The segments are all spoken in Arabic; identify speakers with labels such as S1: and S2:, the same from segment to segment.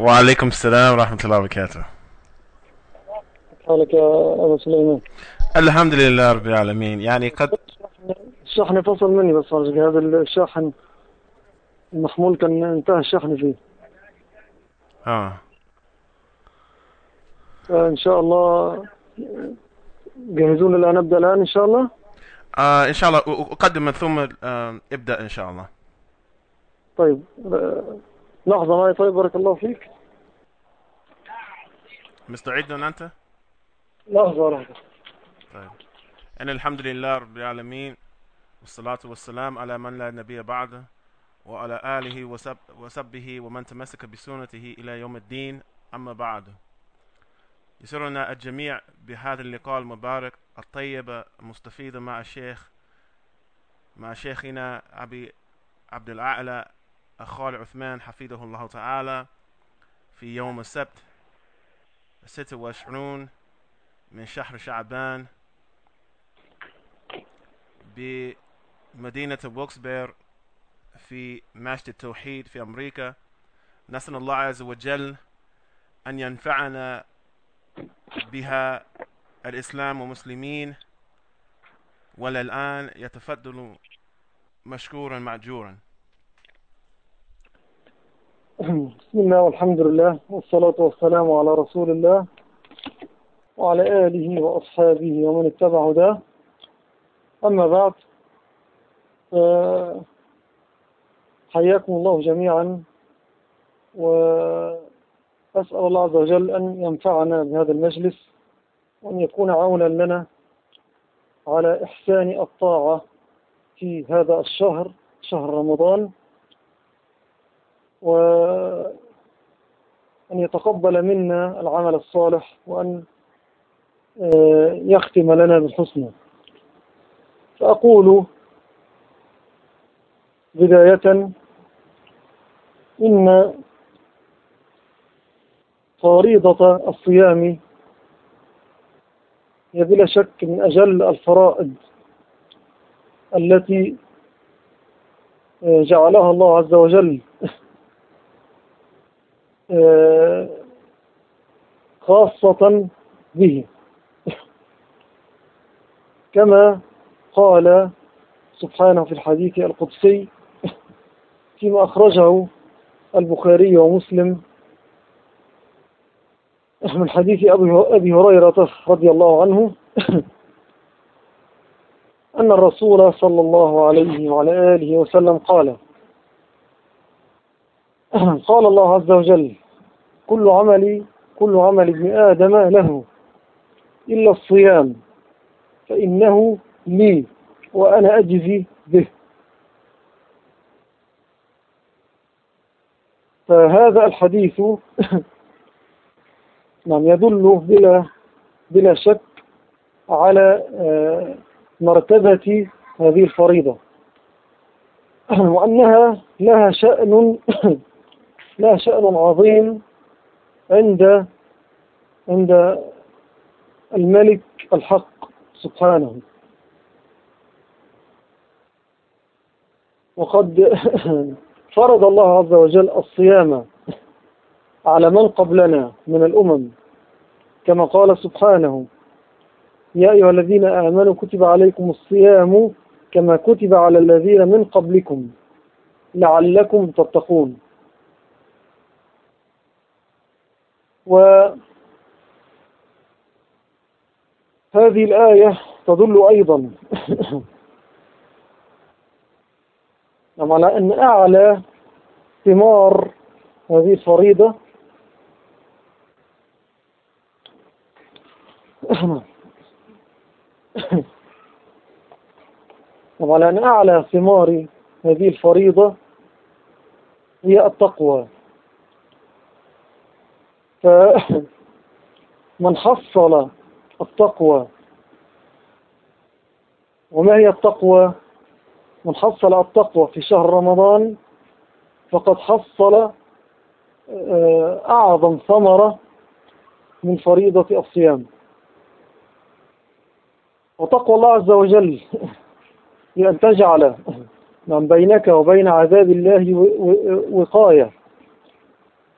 S1: وعليكم السلام ورحمة الله وبركاته.
S2: حالك يا أبو سليمان.
S1: الحمد لله رب العالمين. يعني قد
S2: الشحن فصل مني بس هذا الشاحن المحمول كان انتهى الشحن فيه.
S1: آه.
S2: فإن شاء الله جهزون الآن نبدأ الآن إن شاء الله؟
S1: آه إن شاء الله. أقدم من ثم آه ابدأ إن شاء الله.
S2: طيب آه، لحظة معي طيب بارك الله فيك.
S1: مستعد أنت؟
S2: لحظة لحظة.
S1: طيب. إن الحمد لله رب العالمين والصلاة والسلام على من لا نبي بعده وعلى آله وسب وسبه ومن تمسك بسنته إلى يوم الدين أما بعد. يسرنا الجميع بهذا اللقاء المبارك الطيب المستفيد مع الشيخ مع شيخنا أبي عبد الأعلى أخال عثمان حفظه الله تعالى في يوم السبت الستة وعشرون من شهر شعبان بمدينة بوكسبير في مسجد التوحيد في أمريكا. نسأل الله عز وجل أن ينفعنا بها الإسلام والمسلمين وللآن يتفضل مشكورا مأجورا.
S2: بسم الله والحمد لله والصلاة والسلام على رسول الله وعلى آله وأصحابه ومن اتبع هداه. أما بعد ف- حياكم الله جميعا وأسأل الله عز وجل أن ينفعنا بهذا المجلس وأن يكون عونا لنا على إحسان الطاعة في هذا الشهر شهر رمضان. وأن يتقبل منا العمل الصالح وأن آه، يختم لنا بالحسنى فأقول بداية إن فريضة الصيام هي بلا شك من أجل الفرائض التي آه، جعلها الله عز وجل خاصة به. كما قال سبحانه في الحديث القدسي فيما أخرجه البخاري ومسلم من حديث أبي هريرة رضي الله عنه أن الرسول صلى الله عليه وعلى آله وسلم قال قال الله عز وجل كل عمل كل عمل ابن آدم له إلا الصيام فإنه لي وأنا أجزي به. فهذا الحديث نعم يدل بلا بلا شك على آه، مرتبة هذه الفريضة وأنها لها شأن لها شأن عظيم عند عند الملك الحق سبحانه. وقد فرض الله عز وجل الصيام على من قبلنا من الأمم كما قال سبحانه يا أيها الذين آمنوا كتب عليكم الصيام كما كتب على الذين من قبلكم لعلكم تتقون. وهذه الآية تدل أيضا على أن أعلى ثمار هذه الفريضة وعلى أن أعلى ثمار هذه الفريضة هي التقوى. فمن حصل التقوى وما هي التقوى من حصل التقوى في شهر رمضان فقد حصل آه، أعظم ثمرة من فريضة الصيام. وتقوى الله عز وجل هي أن تجعل من بينك وبين عذاب الله وقاية.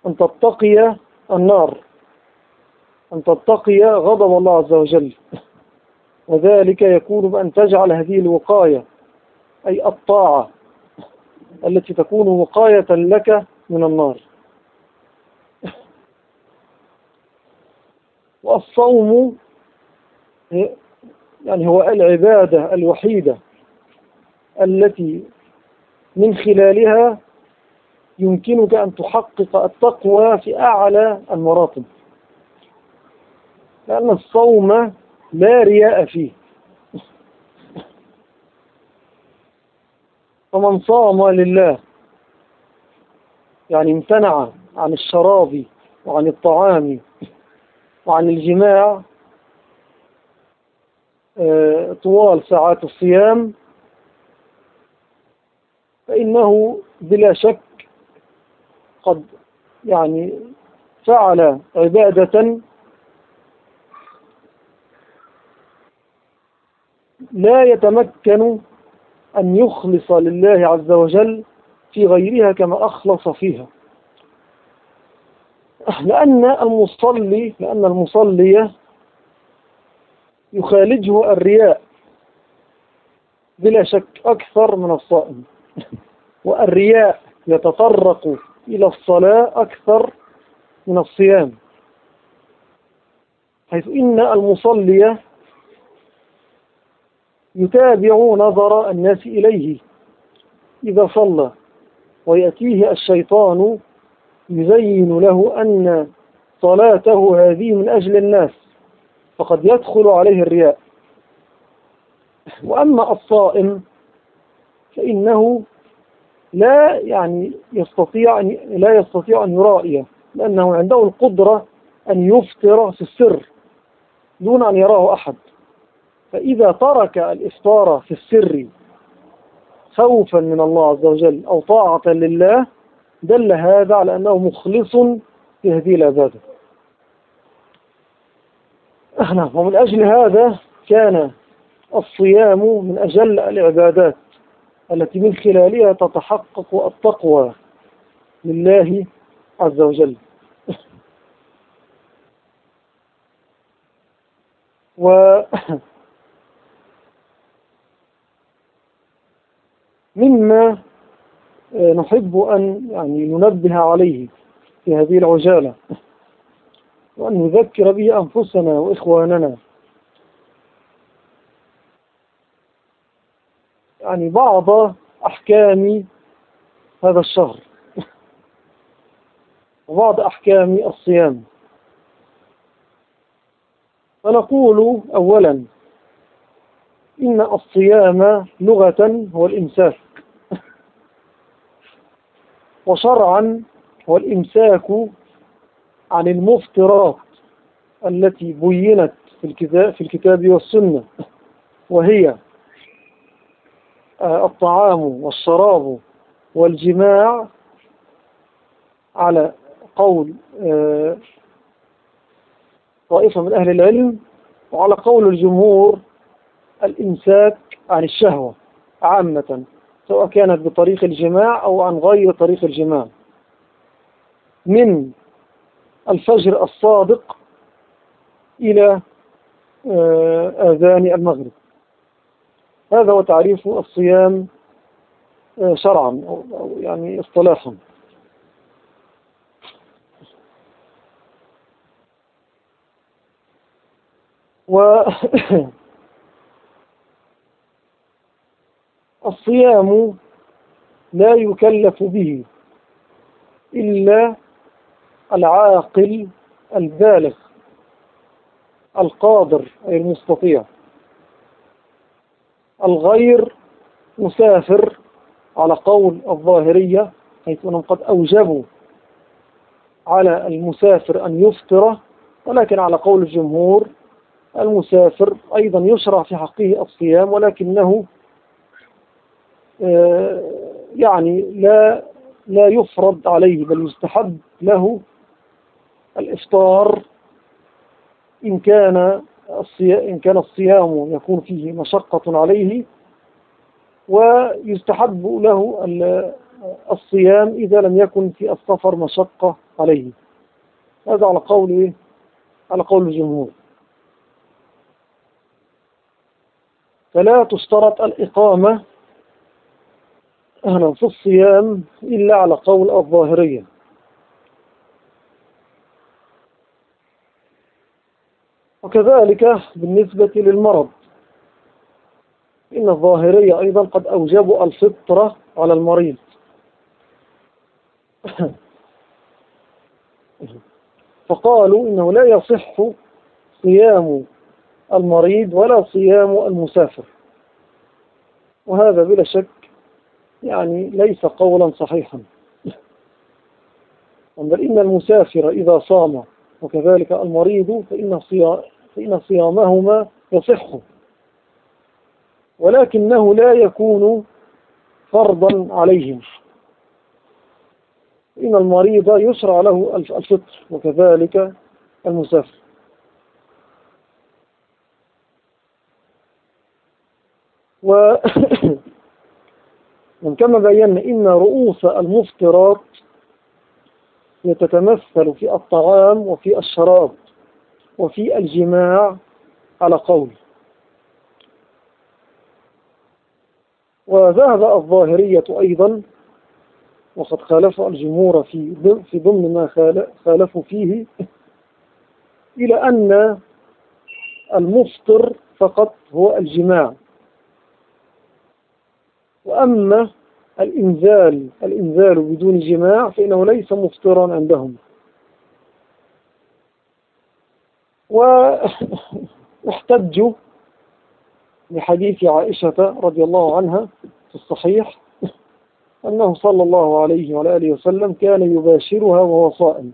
S2: أن تتقي النار أن تتقي غضب الله عز وجل. وذلك يكون بأن تجعل هذه الوقاية أي الطاعة التي تكون وقاية لك من النار. والصوم يعني هو العبادة الوحيدة التي من خلالها يمكنك أن تحقق التقوى في أعلى المراتب لأن الصوم لا رياء فيه. فمن صام لله يعني امتنع عن الشراب وعن الطعام وعن الجماع آه، طوال ساعات الصيام فإنه بلا شك قد يعني فعل عبادة لا يتمكن أن يخلص لله عز وجل في غيرها كما أخلص فيها. لأن المصلي لأن المصلي يخالجه الرياء بلا شك أكثر من الصائم. والرياء يتطرق إلى الصلاة أكثر من الصيام. حيث إن المصلي يتابع نظر الناس إليه إذا صلى ويأتيه الشيطان يزين له أن صلاته هذه من أجل الناس فقد يدخل عليه الرياء. وأما الصائم فإنه لا يعني يستطيع أن لا يستطيع أن يرائي لأنه عنده القدرة أن يفطر في السر دون أن يراه أحد. فإذا ترك الإفطار في السر خوفا من الله عز وجل أو طاعة لله دل هذا على أنه مخلص في هذه العبادة. ومن أجل هذا كان الصيام من أجل العبادات. التي من خلالها تتحقق التقوى لله عز وجل. و مما نحب أن يعني ننبه عليه في هذه العجالة وأن نذكر به أنفسنا وإخواننا. يعني بعض أحكام هذا الشهر. وبعض أحكام الصيام. فنقول أولا إن الصيام لغة هو الإمساك وشرعا هو الإمساك عن المفترات التي بينت في الكتاب, في الكتاب والسنة. وهي الطعام والشراب والجماع على قول آه، طائفة من أهل العلم وعلى قول الجمهور الإمساك عن الشهوة عامة سواء كانت بطريق الجماع أو عن غير طريق الجماع. من الفجر الصادق إلى آه، آذان المغرب. هذا هو تعريف الصيام آه، شرعا أو يعني اصطلاحا. و الصيام لا يكلف به إلا العاقل البالغ القادر أي المستطيع. الغير مسافر على قول الظاهرية حيث أنهم قد أوجبوا على المسافر أن يفطر ولكن على قول الجمهور المسافر أيضا يشرع في حقه الصيام ولكنه آه، يعني لا لا يفرض عليه بل يستحب له الإفطار إن كان إن كان الصيام يكون فيه مشقة عليه ويستحب له الصيام إذا لم يكن في السفر مشقة عليه. هذا على قول إيه؟ على قول الجمهور. فلا تشترط الإقامة أهلا في الصيام إلا على قول الظاهرية. وكذلك بالنسبة للمرض. إن الظاهرية أيضا قد أوجبوا الفطرة على المريض. فقالوا إنه لا يصح صيام المريض ولا صيام المسافر. وهذا بلا شك يعني ليس قولا صحيحا. بل إن المسافر إذا صام وكذلك المريض فإن, فإن صيامهما يصح. ولكنه لا يكون فرضا عليهم. إن المريض يشرع له الفطر وكذلك المسافر. و كما بينا إن رؤوس المفطرات يتتمثل في الطعام وفي الشراب. وفي الجماع على قول. وذهب الظاهرية أيضا وقد خالف الجمهور في في ضمن ما خالفوا فيه إلى أن المفطر فقط هو الجماع. وأما الإنزال الإنزال بدون جماع فإنه ليس مفطرا عندهم. واحتجوا بحديث عائشة رضي الله عنها في الصحيح أنه صلى الله عليه وعلى آله وسلم كان يباشرها وهو صائم.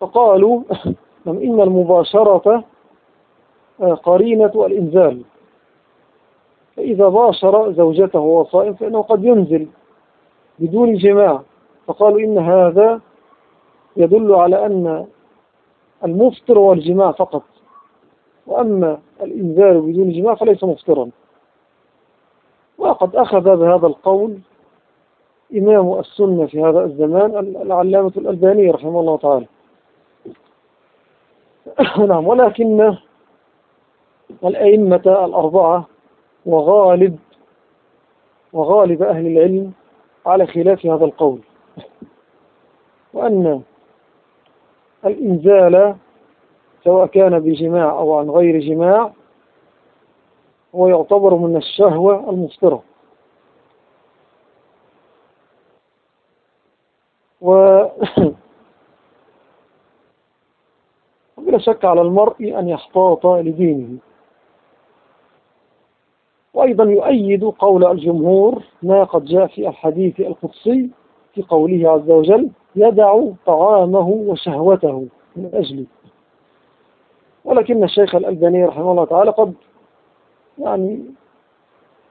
S2: فقالوا إن المباشرة قرينة الإنزال؟ فإذا باشر زوجته وهو صائم فإنه قد ينزل بدون جماع. فقالوا إن هذا يدل على أن المفطر هو الجماع فقط. وأما الإنزال بدون جماع فليس مفطرا. وقد أخذ بهذا القول إمام السنة في هذا الزمان العلامة الألباني رحمه الله تعالى. نعم ولكن الأئمة الأربعة وغالب وغالب أهل العلم على خلاف هذا القول. وأن الإنزال سواء كان بجماع أو عن غير جماع هو يعتبر من الشهوة المفطرة. و بلا شك على المرء أن يحتاط لدينه. وأيضا يؤيد قول الجمهور ما قد جاء في الحديث القدسي في قوله عز وجل يدع طعامه وشهوته من أجله ولكن الشيخ الألباني رحمه الله تعالى قد يعني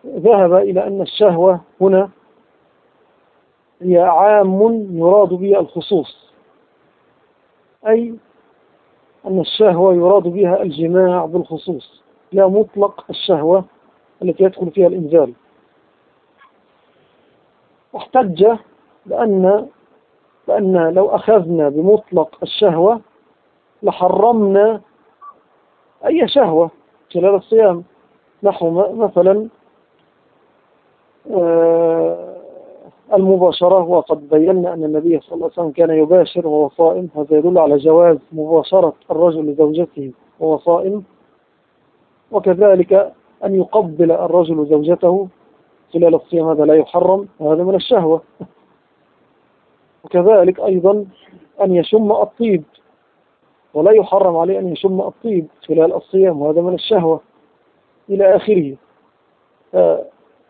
S2: ذهب إلى أن الشهوة هنا هي عام يراد به الخصوص. أي أن الشهوة يراد بها الجماع بالخصوص. لا مطلق الشهوة التي يدخل فيها الإنزال. واحتج بأن بأن لو أخذنا بمطلق الشهوة لحرمنا أي شهوة خلال الصيام. نحو مثلا آه، المباشرة وقد بينا أن النبي صلى الله عليه وسلم كان يباشر وهو صائم. هذا يدل على جواز مباشرة الرجل لزوجته وهو صائم. وكذلك أن يقبل الرجل زوجته خلال الصيام هذا لا يحرم وهذا من الشهوة. وكذلك أيضا أن يشم الطيب ولا يحرم عليه أن يشم الطيب خلال الصيام وهذا من الشهوة إلى آخره.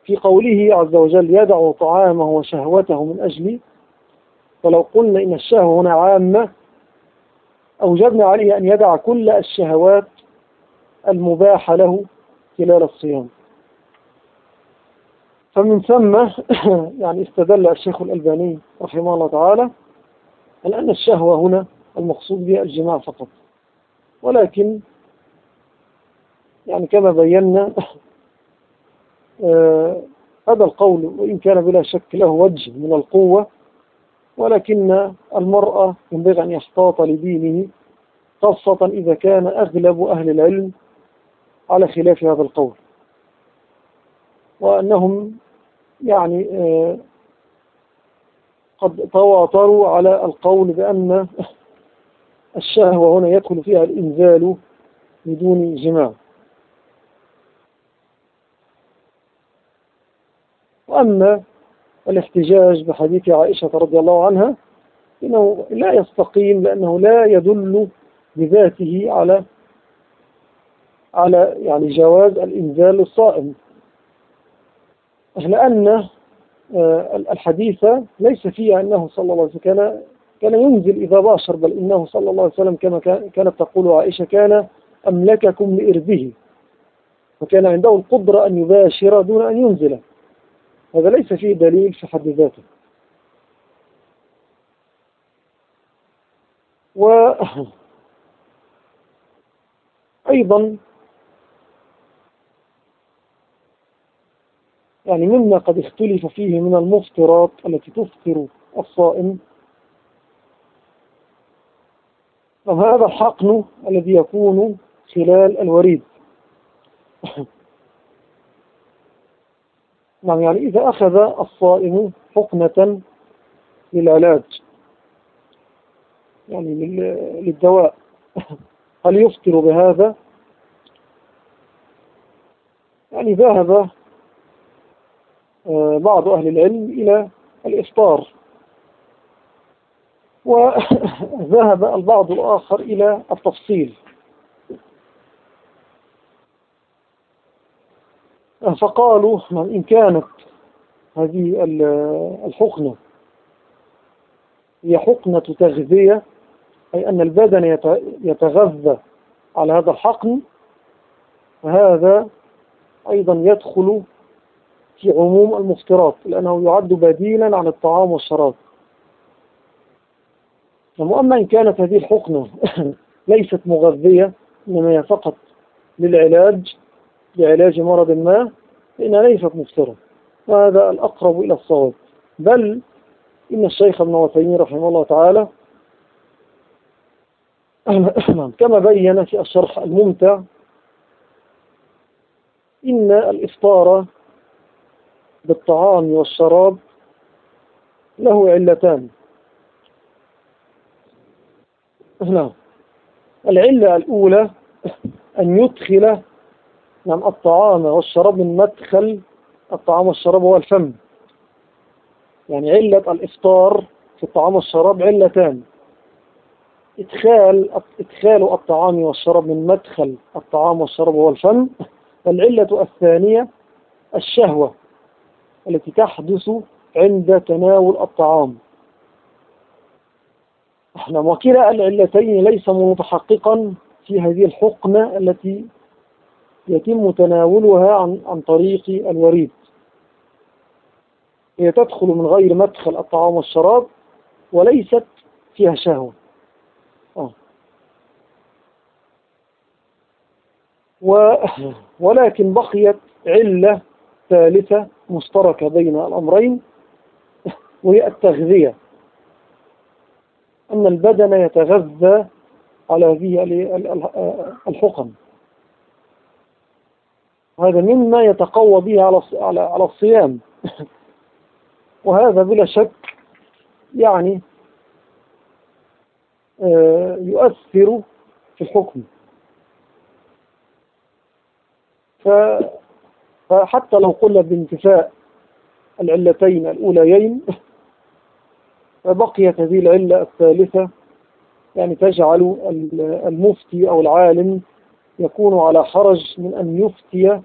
S2: في قوله عز وجل يدع طعامه وشهوته من أجلي فلو قلنا إن الشهوة هنا عامة أوجبنا عليه أن يدع كل الشهوات المباحة له خلال الصيام. فمن ثم يعني استدل الشيخ الألباني رحمه الله تعالى على أن الشهوة هنا المقصود بها الجماع فقط. ولكن يعني كما بينا آه هذا القول وإن كان بلا شك له وجه من القوة ولكن المرأة ينبغي أن يحتاط لدينه خاصة إذا كان أغلب أهل العلم على خلاف هذا القول. وأنهم يعني آه، قد تواتروا على القول بأن الشهوة هنا يدخل فيها الإنزال بدون جماع. وأما الاحتجاج بحديث عائشة رضي الله عنها إنه لا يستقيم لأنه لا يدل بذاته على على يعني جواز الإنزال الصائم. لأن آه، الحديث ليس فيها أنه صلى الله عليه وسلم كان كان ينزل إذا باشر بل إنه صلى الله عليه وسلم كما كانت تقول عائشة كان أملككم لإربه وكان عنده القدرة أن يباشر دون أن ينزل. هذا ليس فيه دليل في حد ذاته. وأيضا يعني مما قد اختلف فيه من المفطرات التي تفطر الصائم. هذا الحقن الذي يكون خلال الوريد. نعم يعني إذا أخذ الصائم حقنة للعلاج يعني للدواء هل يفطر بهذا؟ يعني ذهب بعض أهل العلم إلى الإفطار. وذهب البعض الآخر إلى التفصيل. فقالوا إن كانت هذه الحقنة هي حقنة تغذية أي أن البدن يتغذى على هذا الحقن فهذا أيضا يدخل في عموم المفترات لأنه يعد بديلا عن الطعام والشراب. وأما إن كانت هذه الحقنة ليست مغذية إنما هي فقط للعلاج لعلاج مرض ما فإنها ليست مفترة وهذا الأقرب إلى الصواب. بل إن الشيخ ابن وثيمين رحمه الله تعالى كما بين في الشرح الممتع إن الإفطار بالطعام والشراب له علتان. نعم. العلة الأولى أن يدخل نعم الطعام والشراب من مدخل الطعام والشراب هو الفم. يعني علة الإفطار في الطعام والشراب علتان. إدخال إدخال الطعام والشراب من مدخل الطعام والشراب هو الفم. والعلة الثانية الشهوة. التي تحدث عند تناول الطعام. إحنا وكلا العلتين ليس متحققا في هذه الحقنة التي يتم تناولها عن, عن طريق الوريد. هي تدخل من غير مدخل الطعام والشراب وليست فيها شهوة آه. ولكن بقيت علة ثالثة مشتركة بين الأمرين وهي التغذية. أن البدن يتغذى على هذه الحقن. هذا مما يتقوى به على على الصيام. وهذا بلا شك يعني آه، يؤثر في الحكم. فحتى لو قلنا بانتفاء العلتين الأوليين فبقيت هذه العلة الثالثة. يعني تجعل المفتي أو العالم يكون على حرج من أن يفتي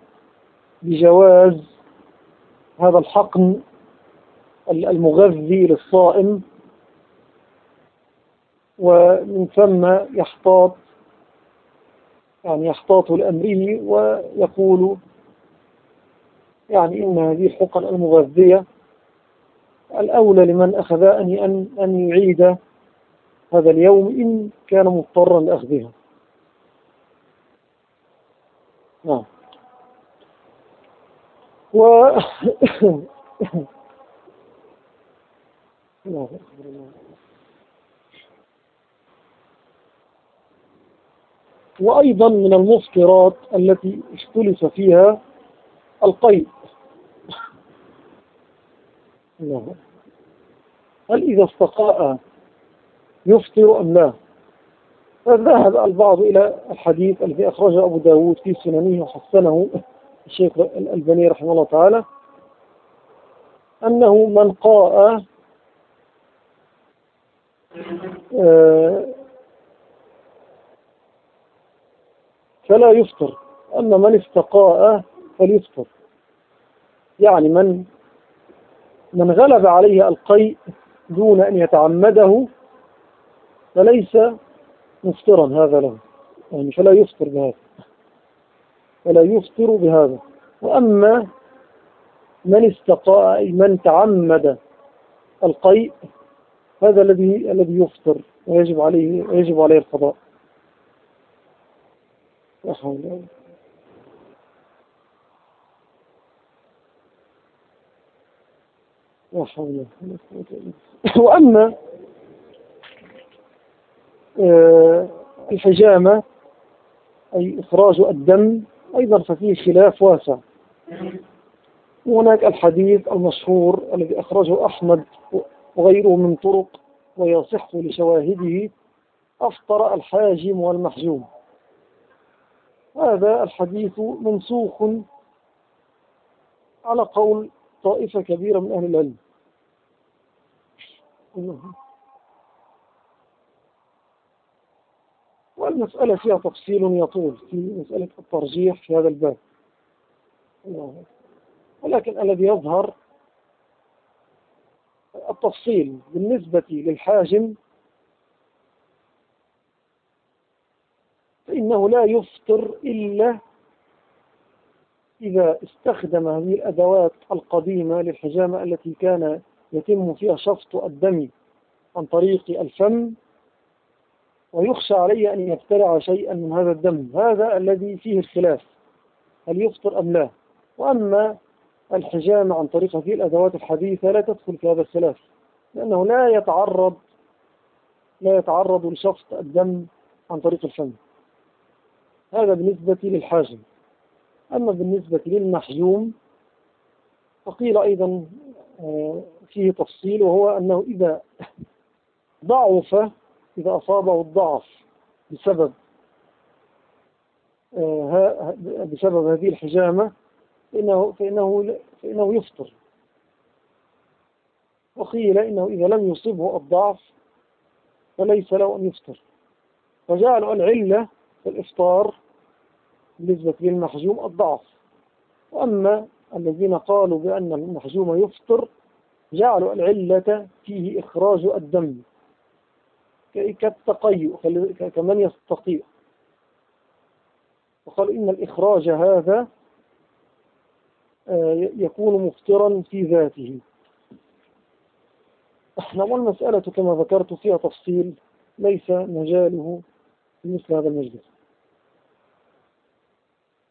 S2: بجواز هذا الحقن المغذي للصائم ومن ثم يحتاط يعني يحتاط لأمره ويقول يعني إن هذه الحقن المغذية الأولى لمن أخذ أن أن يعيد هذا اليوم إن كان مضطرا لأخذها. نعم. و الله وأيضا من المفطرات التي اختلف فيها القيد. الله هل إذا استقاء يفطر أم لا؟ فذهب البعض إلى الحديث الذي أخرجه أبو داود في سننه وحسنه الشيخ الألباني رحمه الله تعالى أنه من قاء آه، فلا يفطر. أما من استقاء فليفطر. يعني من من غلب عليه القيء دون أن يتعمده فليس مفطرا هذا له. يعني فلا يفطر بهذا. فلا يفطر بهذا. وأما من استقاء من تعمد القيء هذا الذي الذي يفطر ويجب عليه يجب عليه القضاء. لا حول لا حول وأما آه، الحجامة أي إخراج الدم أيضا ففيه خلاف واسع. وهناك الحديث المشهور الذي أخرجه أحمد وغيره من طرق ويصح لشواهده أفطر الحاجم والمحجوم. هذا الحديث منسوخ على قول طائفة كبيرة من أهل العلم. والمسألة فيها تفصيل يطول في مسألة الترجيح في هذا الباب. ولكن الذي يظهر التفصيل بالنسبة للحاجم فإنه لا يفطر إلا إذا استخدم هذه الأدوات القديمة للحجامة التي كان يتم فيها شفط الدم عن طريق الفم ويخشى عليه أن يبتلع شيئا من هذا الدم. هذا الذي فيه الخلاف هل يفطر أم لا؟ وأما الحجامة عن طريق هذه الأدوات الحديثة لا تدخل في هذا الخلاف لأنه لا يتعرض لا يتعرض لشفط الدم عن طريق الفم. هذا بالنسبة للحاجم. أما بالنسبة للمحجوم فقيل أيضا آه، فيه تفصيل وهو أنه إذا ضعف إذا أصابه الضعف بسبب آه، بسبب هذه الحجامة فإنه, فإنه, فإنه يفطر. وقيل إنه إذا لم يصبه الضعف فليس له أن يفطر. فجعلوا العلة في الإفطار بالنسبة للمحجوم الضعف. وأما الذين قالوا بأن المحجوم يفطر جعلوا العلة فيه إخراج الدم. كالتقيؤ كمن يستطيع. وقالوا إن الإخراج هذا آه، يكون مفطرا في ذاته. إحنا والمسألة كما ذكرت فيها تفصيل ليس مجاله مثل هذا المجلس.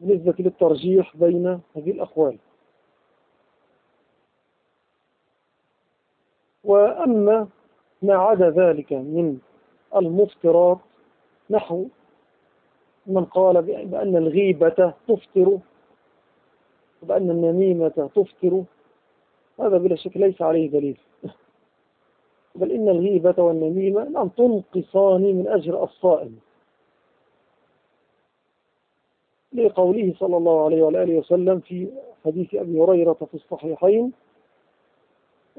S2: بالنسبة للترجيح بين هذه الأقوال. وأما ما عدا ذلك من المفطرات نحو من قال بأن الغيبة تفطر وبأن النميمة تفطر هذا بلا شك ليس عليه دليل. بل إن الغيبة والنميمة لم تنقصان من أجر الصائم. لقوله صلى الله عليه وآله وسلم في حديث أبي هريرة في الصحيحين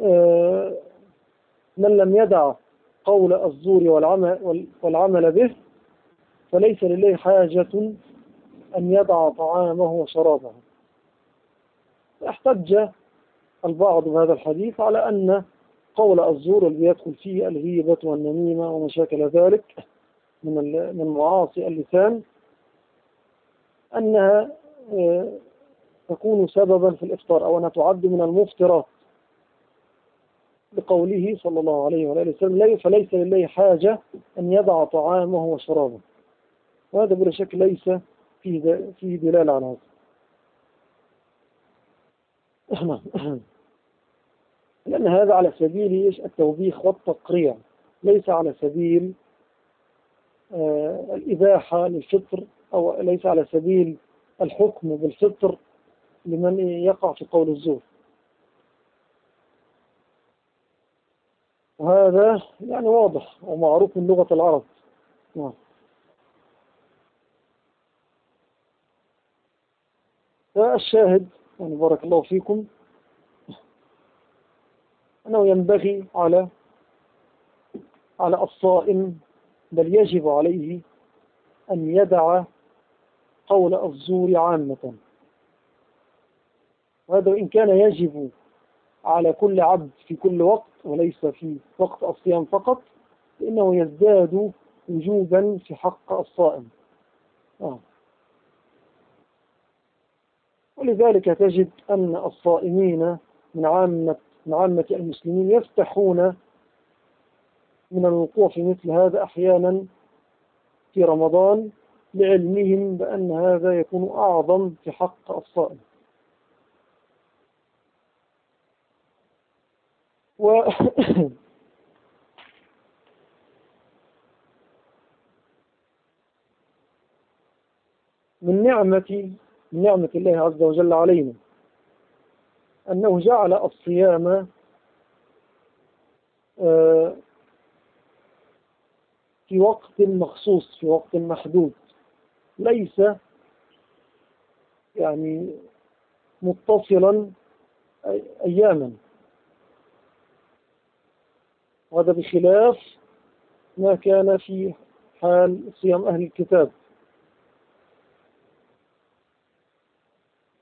S2: آه، من لم يدع قول الزور والعمل, والعمل به فليس لله حاجة أن يدع طعامه وشرابه. أحتج البعض بهذا الحديث على أن قول الزور الذي يدخل فيه الغيبة والنميمة وما شاكل ذلك من من معاصي اللسان أنها آه، تكون سببا في الإفطار أو أنها تعد من المفطرات. بقوله صلى الله عليه وآله وسلم فليس لله حاجة أن يضع طعامه وشرابه. وهذا بلا شك ليس فيه فيه دلالة على هذا. لأن هذا على سبيل التوبيخ والتقريع. ليس على سبيل آه، الإباحة للفطر أو ليس على سبيل الحكم بالفطر لمن يقع في قول الزور. وهذا يعني واضح ومعروف من لغة العرب. نعم. فالشاهد يعني بارك الله فيكم. أنه ينبغي على على الصائم بل يجب عليه أن يدع قول الزور عامة وهذا إن كان يجب على كل عبد في كل وقت وليس في وقت الصيام فقط فإنه يزداد وجوبا في حق الصائم آه. ولذلك تجد أن الصائمين من عامة, من عامة المسلمين يفتحون من الوقوع في مثل هذا أحيانا في رمضان لعلمهم بأن هذا يكون أعظم في حق الصائم و من نعمة من نعمة الله عز وجل علينا أنه جعل الصيام آه، في وقت مخصوص في وقت محدود. ليس يعني متصلا أياما. وهذا بخلاف ما كان في حال صيام أهل الكتاب.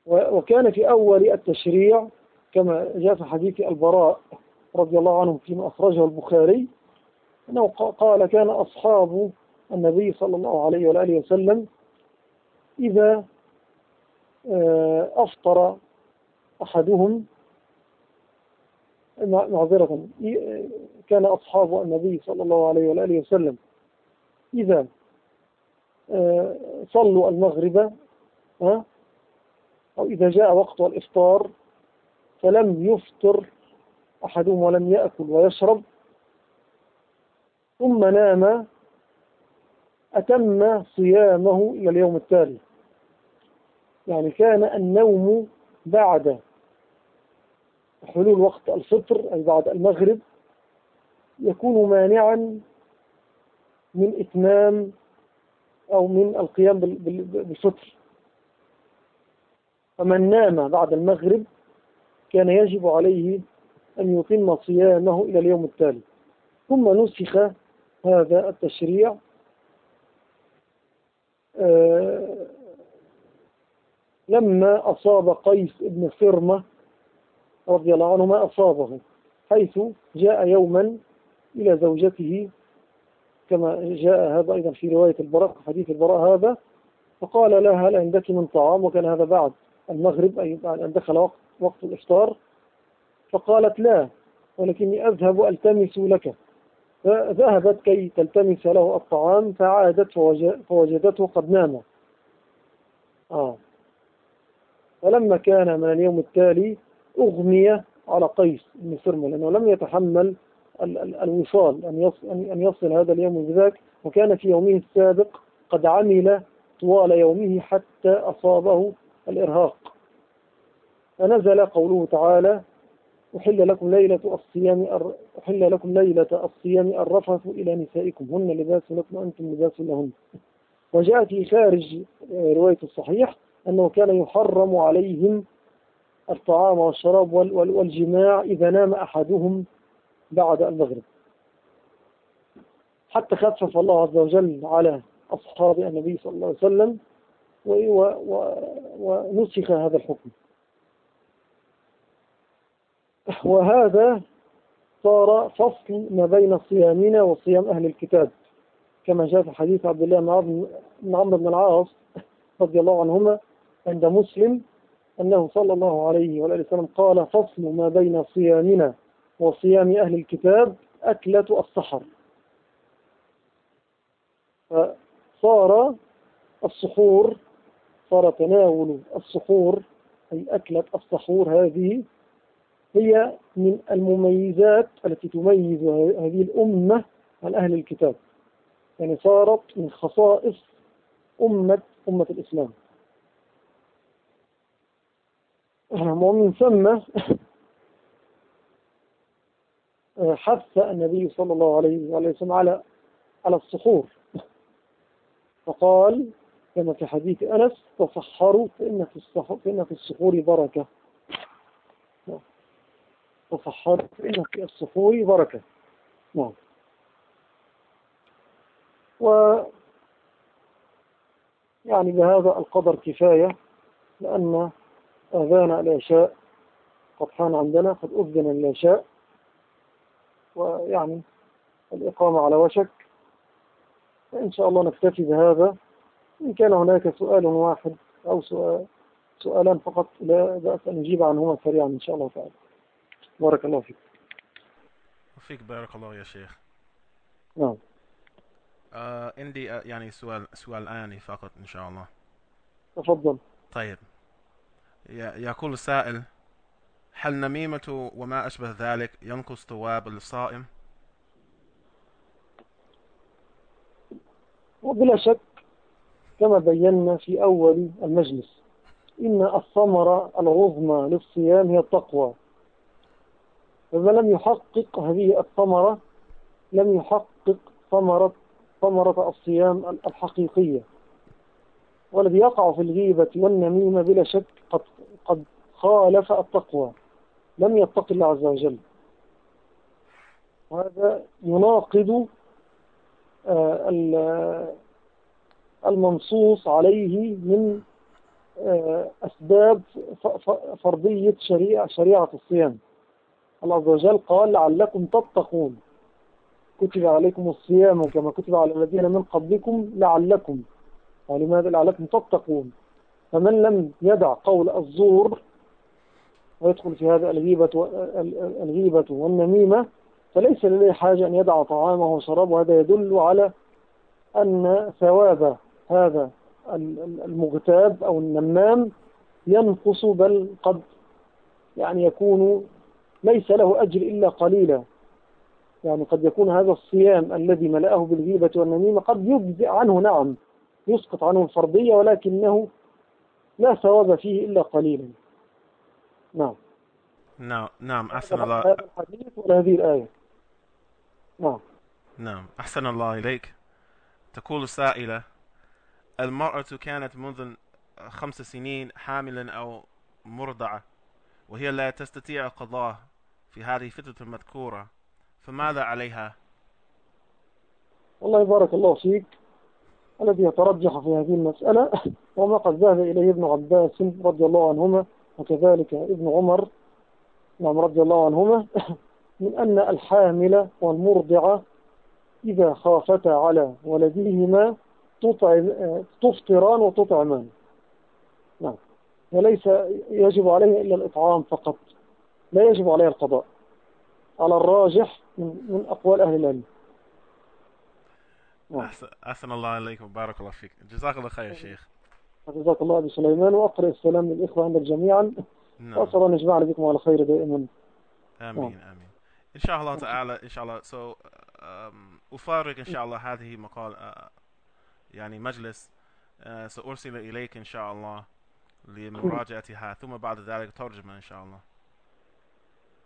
S2: وكان في أول التشريع كما جاء في حديث البراء رضي الله عنه فيما أخرجه البخاري أنه قال كان أصحاب النبي صلى الله عليه وآله وسلم إذا آه، أفطر أحدهم معذرة. كان أصحاب النبي صلى الله عليه وآله وسلم. إذا آه، صلوا المغرب أو إذا جاء وقت الإفطار فلم يفطر أحدهم ولم يأكل ويشرب ثم نام أتم صيامه إلى اليوم التالي. يعني كان النوم بعد حلول وقت الفطر أي بعد المغرب يكون مانعا من إتمام أو من القيام بالفطر. فمن نام بعد المغرب كان يجب عليه أن يتم صيامه إلى اليوم التالي. ثم نسخ هذا التشريع آه، لما أصاب قيس بن فرمة رضي الله عنه ما أصابه حيث جاء يوما إلى زوجته كما جاء هذا أيضا في رواية البراء حديث البراء هذا فقال لها هل عندك من طعام وكان هذا بعد المغرب أي أن دخل وقت, وقت الإفطار. فقالت لا ولكني أذهب ألتمس لك. فذهبت كي تلتمس له الطعام فعادت فوجدته قد نام. آه. فلما كان من اليوم التالي أغمي على قيس بن سرمة لأنه لم يتحمل الوصال أن يصل, هذا اليوم بذاك وكان في يومه السابق قد عمل طوال يومه حتى أصابه الإرهاق. فنزل قوله تعالى أحل لكم ليلة الصيام أحل لكم ليلة الصيام الرفث إلى نسائكم هن لباس لكم وأنتم لباس لهن. وجاء في خارج رواية الصحيح أنه كان يحرم عليهم الطعام والشراب والجماع إذا نام أحدهم بعد المغرب. حتى خفف الله عز وجل على أصحاب النبي صلى الله عليه وسلم ونسخ هذا الحكم. وهذا صار فصل ما بين صيامنا وصيام أهل الكتاب. كما جاء في حديث عبد الله بن عمرو بن العاص رضي الله عنهما عند مسلم أنه صلى الله عليه وآله وسلم قال فصل ما بين صيامنا وصيام أهل الكتاب أكلة السحر. فصار السحور صار تناول السحور أي أكلة السحور هذه هي من المميزات التي تميز هذه الأمة عن أهل الكتاب. يعني صارت من خصائص أمة أمة الإسلام. ومن ثم حث النبي صلى الله عليه وسلم على على الصخور. فقال كما في حديث أنس تصحروا فإن في, فإن في الصخور بركة. تصحروا فإن في الصخور بركة. نعم. و يعني بهذا القدر كفاية لأن أذان العشاء قد حان عندنا قد أذن العشاء ويعني الإقامة على وشك. فإن شاء الله نكتفي بهذا. إن كان هناك سؤال واحد أو سؤال سؤالان فقط لا بأس أن نجيب عنهما سريعا إن شاء الله تعالى. بارك الله فيك.
S1: وفيك بارك الله يا شيخ.
S2: نعم.
S1: آه عندي آه يعني سؤال سؤال آني فقط إن شاء الله.
S2: تفضل.
S1: طيب. يقول السائل هل نميمة وما أشبه ذلك ينقص ثواب الصائم؟
S2: وبلا شك كما بينا في أول المجلس إن الثمرة العظمى للصيام هي التقوى. فمن لم يحقق هذه الثمرة لم يحقق ثمرة ثمرة الصيام الحقيقية. والذي يقع في الغيبة والنميمة بلا شك قد, قد خالف التقوى لم يتق الله عز وجل. وهذا يناقض آه، المنصوص عليه من آه، أسباب فرضية شريعة, شريعة الصيام. الله عز وجل قال لعلكم تتقون. كتب عليكم الصيام كما كتب على الذين من قبلكم لعلكم. ولماذا لعلكم تتقون؟ فمن لم يدع قول الزور ويدخل في هذا الغيبة, الغيبة والنميمة فليس لديه حاجة أن يدع طعامه وشرابه. وهذا يدل على أن ثواب هذا المغتاب أو النمام ينقص بل قد يعني يكون ليس له أجر إلا قليلا. يعني قد يكون هذا الصيام الذي ملأه بالغيبة والنميمة قد يجزئ عنه نعم يسقط عنه الفرضية ولكنه لا ثواب فيه إلا قليلا. نعم.
S1: نعم نعم أحسن الله
S2: هذا الحديث ولا هذه الآية. نعم.
S1: نعم أحسن الله إليك. تقول السائلة المرأة كانت منذ خمس سنين حاملا أو مرضعة وهي لا تستطيع القضاء في هذه الفترة المذكورة فماذا عليها؟
S2: والله بارك الله فيك. الذي يترجح في هذه المسألة وما قد ذهب إليه ابن عباس رضي الله عنهما وكذلك ابن عمر نعم رضي الله عنهما من أن الحامل والمرضعة إذا خافتا على ولديهما تطعم تفطران وتطعمان. نعم. وليس يجب عليه إلا الإطعام فقط. لا يجب عليه القضاء. على الراجح من أقوال أهل العلم.
S1: نعم. أحسن الله عليك وبارك الله فيك. جزاك الله خير شيخ.
S2: جزاك الله أبي سليمان. وأقرأ السلام للإخوة عندك جميعا. نعم. وأسأل أن يجمعنا بكم على خير دائما.
S1: آمين نعم. آمين. إن شاء الله تعالى إن شاء الله. So um, أفارق إن شاء الله هذه مقال uh, يعني مجلس. uh, سأرسل إليك إن شاء الله لمراجعتها. ثم بعد ذلك ترجمة إن شاء الله.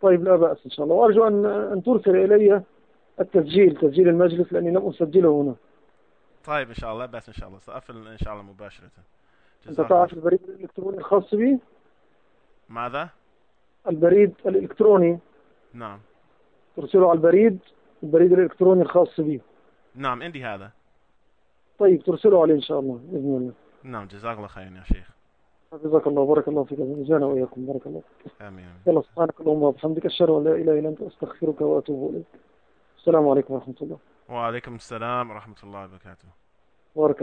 S2: طيب لا بأس إن شاء الله. وأرجو أن أن ترسل إلي التسجيل تسجيل المجلس لأني لم أسجله هنا.
S1: طيب إن شاء الله بس إن شاء الله. سأقفل إن شاء الله مباشرة.
S2: أنت تعرف البريد الإلكتروني الخاص بي؟
S1: ماذا؟
S2: البريد الإلكتروني.
S1: نعم.
S2: ترسله على البريد البريد الإلكتروني الخاص بي.
S1: نعم عندي هذا.
S2: طيب ترسله عليه إن شاء الله بإذن الله.
S1: نعم جزاك الله خير يا شيخ.
S2: جزاك الله بارك الله فيك جزانا وإياكم بارك الله فيك.
S1: آمين.
S2: يلا سبحانك اللهم وبحمدك أشهد أن لا إله إلا أنت أستغفرك وأتوب إليك. السلام عليكم ورحمة الله.
S1: وعليكم السلام ورحمة الله وبركاته.
S2: بارك